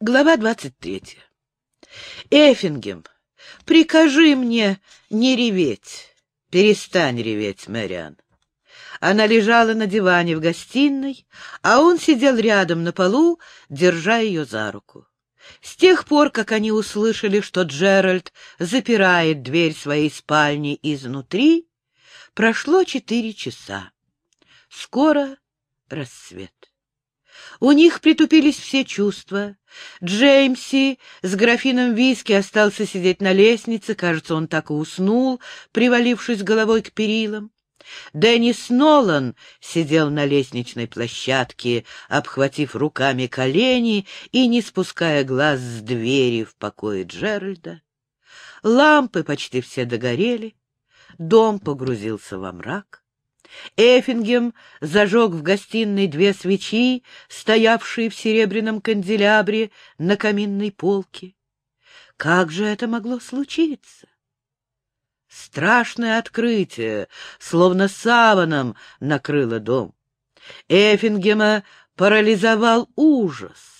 Глава двадцать третья. Эффингем, прикажи мне не реветь. Перестань реветь, Мэриан. Она лежала на диване в гостиной, а он сидел рядом на полу, держа ее за руку. С тех пор, как они услышали, что Джеральд запирает дверь своей спальни изнутри, прошло четыре часа. Скоро рассвет. У них притупились все чувства. Джеймси с графином виски остался сидеть на лестнице, кажется, он так и уснул, привалившись головой к перилам. Деннис Нолан сидел на лестничной площадке, обхватив руками колени и не спуская глаз с двери в покое Джеральда. Лампы почти все догорели, дом погрузился во мрак. Эффингем зажег в гостиной две свечи, стоявшие в серебряном канделябре на каминной полке. Как же это могло случиться? Страшное открытие, словно саваном, накрыло дом. Эффингема парализовал ужас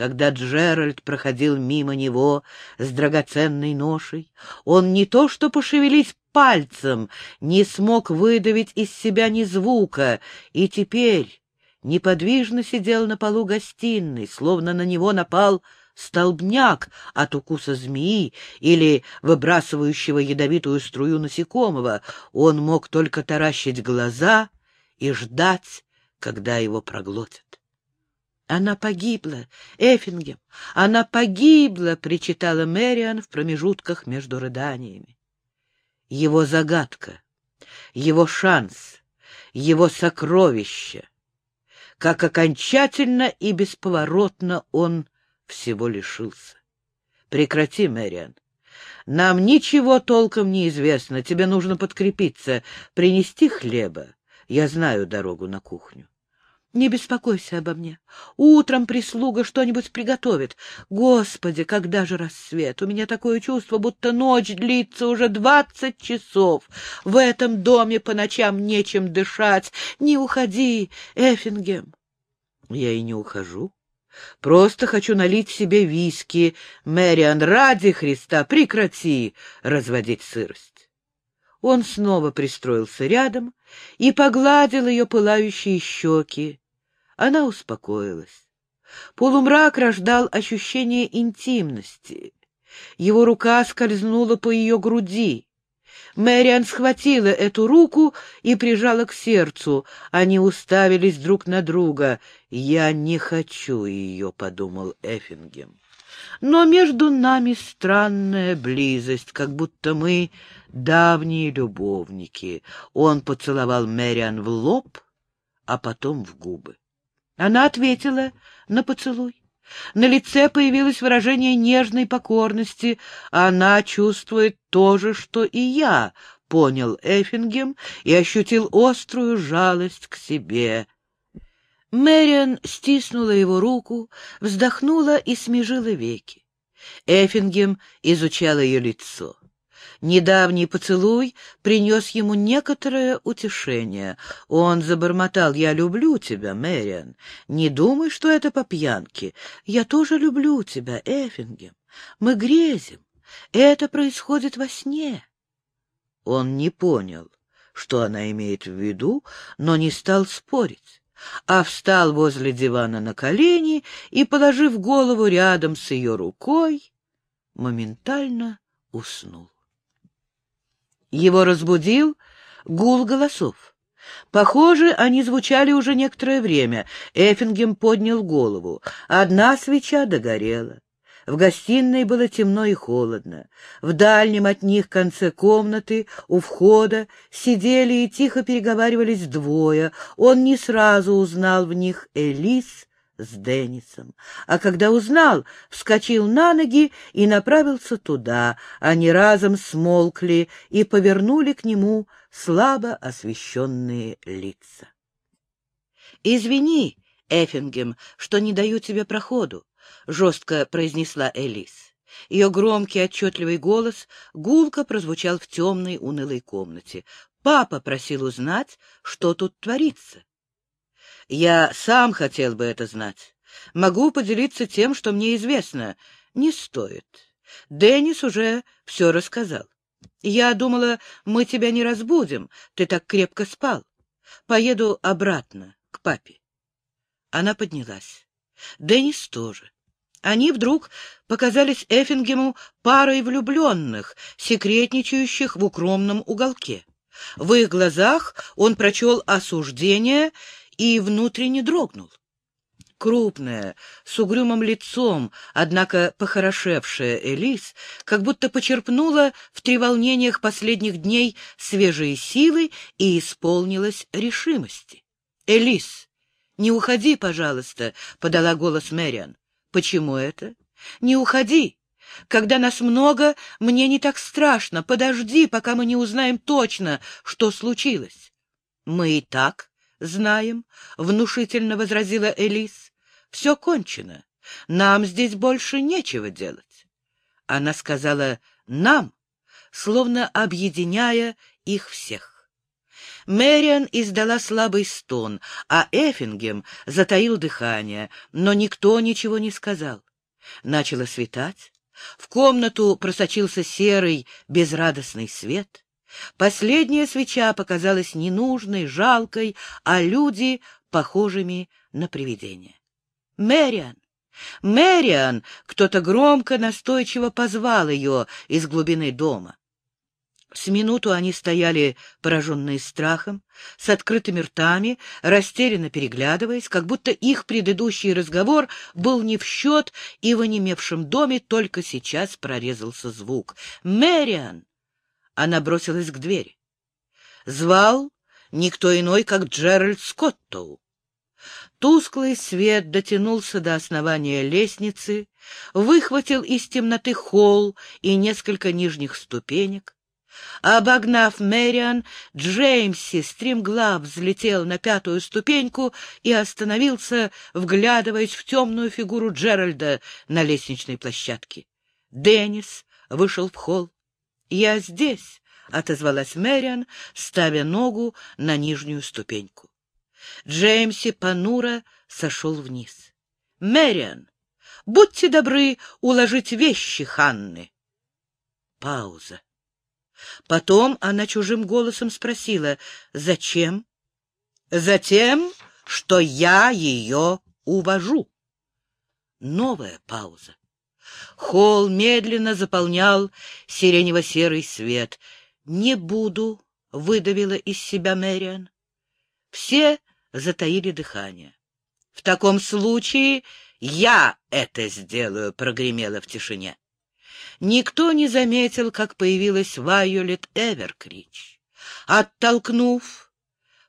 когда Джеральд проходил мимо него с драгоценной ношей, он не то что пошевелить пальцем, не смог выдавить из себя ни звука, и теперь неподвижно сидел на полу гостиной, словно на него напал столбняк от укуса змеи или выбрасывающего ядовитую струю насекомого. Он мог только таращить глаза и ждать, когда его проглотят. Она погибла, Эффингем, она погибла, причитала Мэриан в промежутках между рыданиями. Его загадка, его шанс, его сокровище. Как окончательно и бесповоротно он всего лишился. Прекрати, Мэриан. Нам ничего толком не известно. Тебе нужно подкрепиться, принести хлеба. Я знаю дорогу на кухню. Не беспокойся обо мне. Утром прислуга что-нибудь приготовит. Господи, когда же рассвет? У меня такое чувство, будто ночь длится уже двадцать часов. В этом доме по ночам нечем дышать. Не уходи, Эффингем. Я и не ухожу. Просто хочу налить себе виски. Мэриан, ради Христа, прекрати разводить сырость. Он снова пристроился рядом и погладил ее пылающие щеки. Она успокоилась. Полумрак рождал ощущение интимности. Его рука скользнула по ее груди. Мэриан схватила эту руку и прижала к сердцу. Они уставились друг на друга. «Я не хочу ее», — подумал Эффингем. «Но между нами странная близость, как будто мы давние любовники». Он поцеловал Мэриан в лоб, а потом в губы. Она ответила на поцелуй. На лице появилось выражение нежной покорности. Она чувствует то же, что и я, понял Эффингем и ощутил острую жалость к себе. Мэриан стиснула его руку, вздохнула и смежила веки. Эффингем изучал ее лицо. Недавний поцелуй принес ему некоторое утешение. Он забормотал «Я люблю тебя, Мэриан. Не думай, что это по пьянке. Я тоже люблю тебя, Эффингем. Мы грезим. Это происходит во сне». Он не понял, что она имеет в виду, но не стал спорить а встал возле дивана на колени и, положив голову рядом с ее рукой, моментально уснул. Его разбудил гул голосов. Похоже, они звучали уже некоторое время. Эффингем поднял голову. Одна свеча догорела. В гостиной было темно и холодно. В дальнем от них конце комнаты, у входа, сидели и тихо переговаривались двое. Он не сразу узнал в них Элис с Деннисом. А когда узнал, вскочил на ноги и направился туда. Они разом смолкли и повернули к нему слабо освещенные лица. — Извини, Эффингем, что не даю тебе проходу, — жестко произнесла Элис. Ее громкий отчетливый голос гулко прозвучал в темной унылой комнате. Папа просил узнать, что тут творится. Я сам хотел бы это знать. Могу поделиться тем, что мне известно. Не стоит. Деннис уже все рассказал. Я думала, мы тебя не разбудим, ты так крепко спал. Поеду обратно, к папе. Она поднялась. Деннис тоже. Они вдруг показались Эффингему парой влюбленных, секретничающих в укромном уголке. В их глазах он прочел осуждение и внутренне дрогнул. Крупная, с угрюмым лицом, однако похорошевшая Элис, как будто почерпнула в треволнениях последних дней свежие силы и исполнилась решимости. «Элис, не уходи, пожалуйста», — подала голос Мэриан. «Почему это? Не уходи. Когда нас много, мне не так страшно. Подожди, пока мы не узнаем точно, что случилось». «Мы и так знаем», — внушительно возразила Элис. «Все кончено. Нам здесь больше нечего делать». Она сказала «нам», словно объединяя их всех. Мэриан издала слабый стон, а Эффингем затаил дыхание, но никто ничего не сказал. Начало светать. В комнату просочился серый, безрадостный свет. Последняя свеча показалась ненужной, жалкой, а люди — похожими на привидения. «Мэриан! Мэриан!» — кто-то громко, настойчиво позвал ее из глубины дома. С минуту они стояли, пораженные страхом, с открытыми ртами, растерянно переглядываясь, как будто их предыдущий разговор был не в счет, и в онемевшем доме только сейчас прорезался звук. «Мэриан!» Она бросилась к двери. Звал никто иной, как Джеральд Скоттоу. Тусклый свет дотянулся до основания лестницы, выхватил из темноты холл и несколько нижних ступенек. Обогнав Мэриан, Джеймси стремглав взлетел на пятую ступеньку и остановился, вглядываясь в темную фигуру Джеральда на лестничной площадке. Деннис вышел в холл. «Я здесь», — отозвалась Мэриан, ставя ногу на нижнюю ступеньку. Джеймси понуро сошел вниз. «Мэриан, будьте добры уложить вещи Ханны». Пауза. Потом она чужим голосом спросила, «Зачем?» «Затем, что я ее увожу». Новая пауза. Холл медленно заполнял сиренево-серый свет. «Не буду», — выдавила из себя Мэриан. Все затаили дыхание. «В таком случае я это сделаю», — прогремело в тишине. Никто не заметил, как появилась Вайолет Эверкрич. Оттолкнув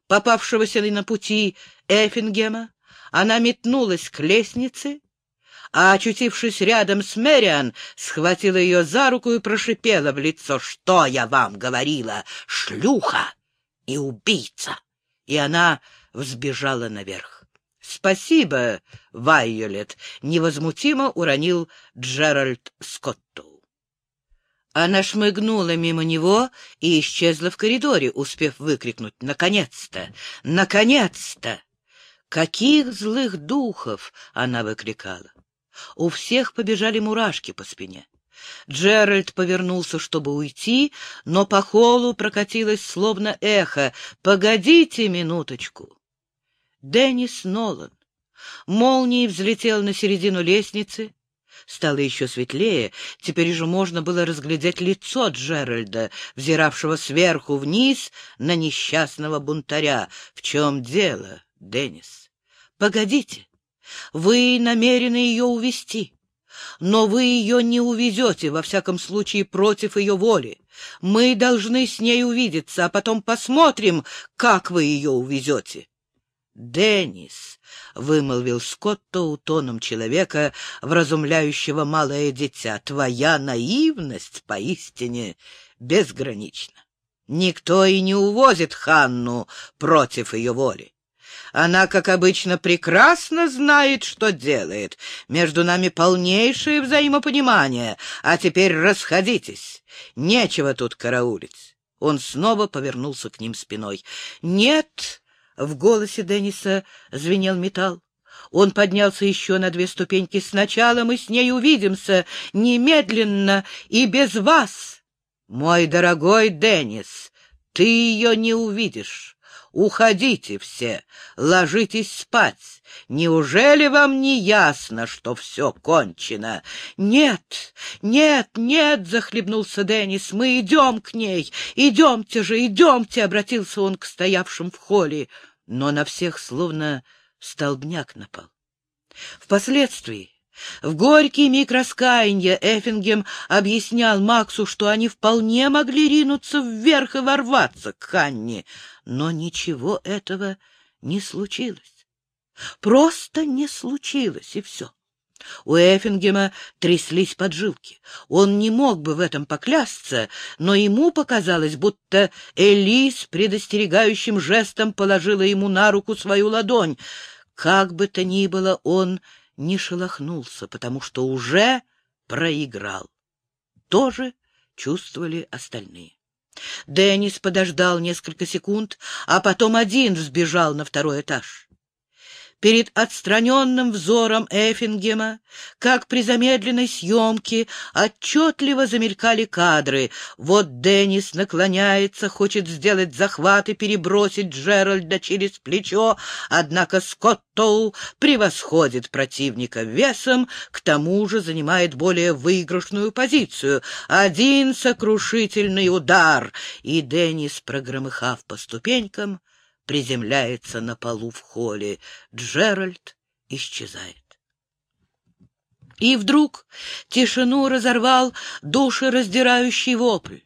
попавшегося на пути Эффингема, она метнулась к лестнице, а, очутившись рядом с Мэриан, схватила ее за руку и прошипела в лицо, «Что я вам говорила? Шлюха и убийца!» И она взбежала наверх. «Спасибо, Вайолет!» — невозмутимо уронил Джеральд Скотту. Она шмыгнула мимо него и исчезла в коридоре, успев выкрикнуть «Наконец-то! Наконец-то!» «Каких злых духов!» — она выкрикала. У всех побежали мурашки по спине. Джеральд повернулся, чтобы уйти, но по холу прокатилось словно эхо. «Погодите минуточку!» Деннис Нолан молнией взлетел на середину лестницы, Стало еще светлее, теперь же можно было разглядеть лицо Джеральда, взиравшего сверху вниз на несчастного бунтаря. В чем дело, Деннис? Погодите, вы намерены ее увести. Но вы ее не увезете, во всяком случае, против ее воли. Мы должны с ней увидеться, а потом посмотрим, как вы ее увезете. Деннис, — вымолвил Скотто тоном человека, вразумляющего малое дитя, — твоя наивность поистине безгранична. Никто и не увозит Ханну против ее воли. Она, как обычно, прекрасно знает, что делает. Между нами полнейшее взаимопонимание. А теперь расходитесь. Нечего тут караулить. Он снова повернулся к ним спиной. «Нет!» В голосе Денниса звенел металл. Он поднялся еще на две ступеньки. «Сначала мы с ней увидимся, немедленно и без вас!» «Мой дорогой Деннис, ты ее не увидишь. Уходите все, ложитесь спать. Неужели вам не ясно, что все кончено? Нет, нет, нет, захлебнулся Деннис. Мы идем к ней. Идемте же, идемте, обратился он к стоявшим в холле, но на всех словно столбняк напал. Впоследствии в горький миг раскаяния Эффингем объяснял Максу, что они вполне могли ринуться вверх и ворваться к Ханне, но ничего этого не случилось. Просто не случилось, и все. У Эффингема тряслись поджилки. Он не мог бы в этом поклясться, но ему показалось, будто Элис предостерегающим жестом положила ему на руку свою ладонь. Как бы то ни было, он не шелохнулся, потому что уже проиграл. Тоже чувствовали остальные. Деннис подождал несколько секунд, а потом один взбежал на второй этаж. Перед отстраненным взором Эффингема, как при замедленной съемке, отчетливо замелькали кадры. Вот Деннис наклоняется, хочет сделать захват и перебросить Джеральда через плечо, однако Скоттоу превосходит противника весом, к тому же занимает более выигрышную позицию. Один сокрушительный удар, и Деннис, прогромыхав по ступенькам, приземляется на полу в холле. Джеральд исчезает. И вдруг тишину разорвал душераздирающий вопль.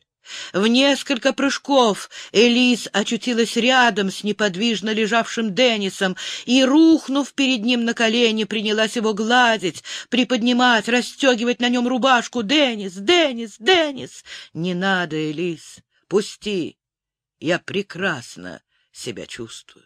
В несколько прыжков Элис очутилась рядом с неподвижно лежавшим Деннисом и, рухнув перед ним на колени, принялась его гладить, приподнимать, расстегивать на нем рубашку. «Деннис! Деннис! Деннис!» «Не надо, Элис! Пусти! Я прекрасно себя чувствую.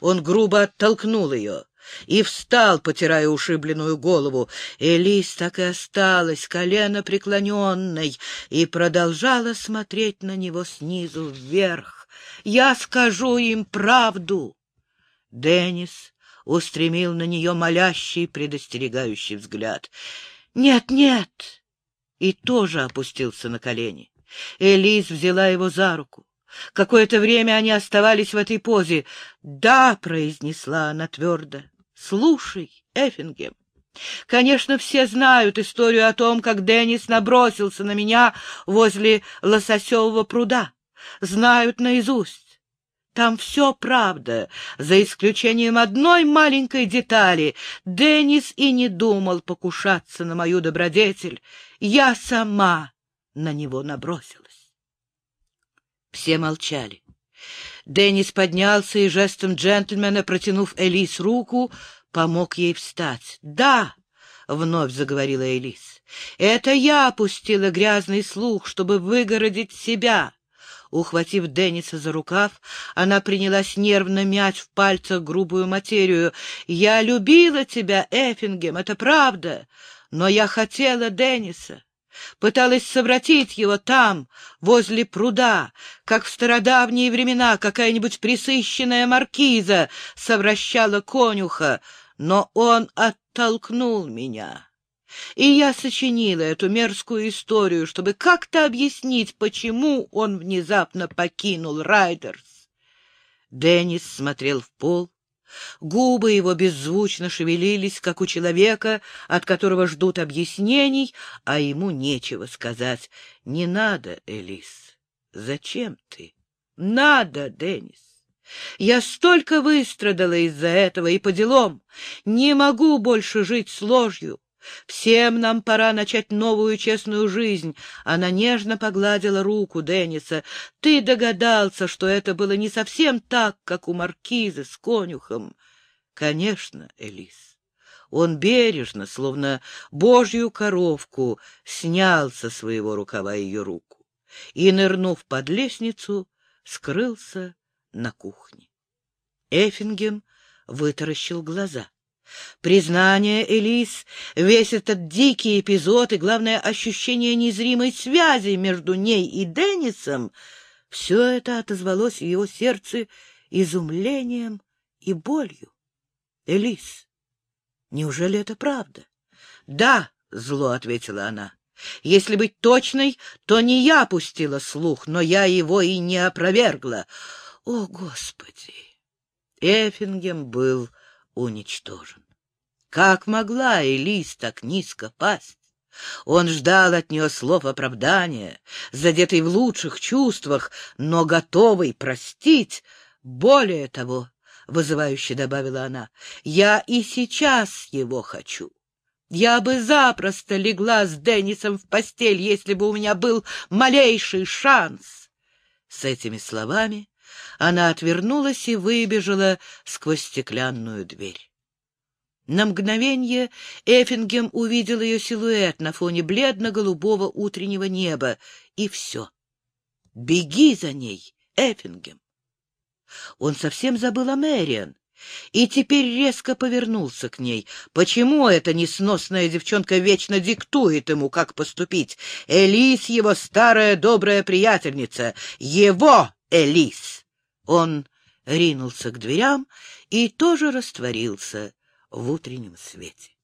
Он грубо оттолкнул ее и встал, потирая ушибленную голову. Элис так и осталась, колено преклоненной, и продолжала смотреть на него снизу вверх. «Я скажу им правду!» Деннис устремил на нее молящий, предостерегающий взгляд. «Нет, нет!» И тоже опустился на колени. Элис взяла его за руку. Какое-то время они оставались в этой позе. «Да», — произнесла она твердо, — «слушай, Эффингем, Конечно, все знают историю о том, как Деннис набросился на меня возле лососевого пруда. Знают наизусть. Там все правда, за исключением одной маленькой детали. Деннис и не думал покушаться на мою добродетель. Я сама на него набросилась. Все молчали. Деннис поднялся и жестом джентльмена, протянув Элис руку, помог ей встать. «Да!» — вновь заговорила Элис. «Это я опустила грязный слух, чтобы выгородить себя». Ухватив Денниса за рукав, она принялась нервно мять в пальцах грубую материю. «Я любила тебя, Эффингем, это правда, но я хотела Денниса пыталась совратить его там, возле пруда, как в стародавние времена какая-нибудь присыщенная маркиза совращала конюха, но он оттолкнул меня. И я сочинила эту мерзкую историю, чтобы как-то объяснить, почему он внезапно покинул Райдерс. Деннис смотрел в пол, Губы его беззвучно шевелились, как у человека, от которого ждут объяснений, а ему нечего сказать. «Не надо, Элис. Зачем ты?» «Надо, Деннис. Я столько выстрадала из-за этого и по делам. Не могу больше жить с ложью. Всем нам пора начать новую честную жизнь. Она нежно погладила руку Денниса. Ты догадался, что это было не совсем так, как у маркизы с конюхом. Конечно, Элис. Он бережно, словно божью коровку, снял со своего рукава ее руку и, нырнув под лестницу, скрылся на кухне. Эффингем вытаращил глаза. Признание Элис, весь этот дикий эпизод и, главное, ощущение незримой связи между ней и Деннисом — все это отозвалось в его сердце изумлением и болью. Элис, Неужели это правда? Да, зло ответила она. Если быть точной, то не я пустила слух, но я его и не опровергла. О, Господи! Эффингем был уничтожен. Как могла Элис так низко пасть? Он ждал от нее слов оправдания, задетый в лучших чувствах, но готовый простить. Более того, — вызывающе добавила она, — я и сейчас его хочу. Я бы запросто легла с Деннисом в постель, если бы у меня был малейший шанс. С этими словами она отвернулась и выбежала сквозь стеклянную дверь. На мгновение Эффингем увидел ее силуэт на фоне бледно-голубого утреннего неба, и все. «Беги за ней, Эффингем!» Он совсем забыл о Мэриан и теперь резко повернулся к ней. Почему эта несносная девчонка вечно диктует ему, как поступить? Элис — его старая добрая приятельница. Его Элис! Он ринулся к дверям и тоже растворился в утреннем свете.